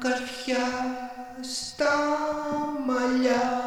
καρφιά στα μαλλιά.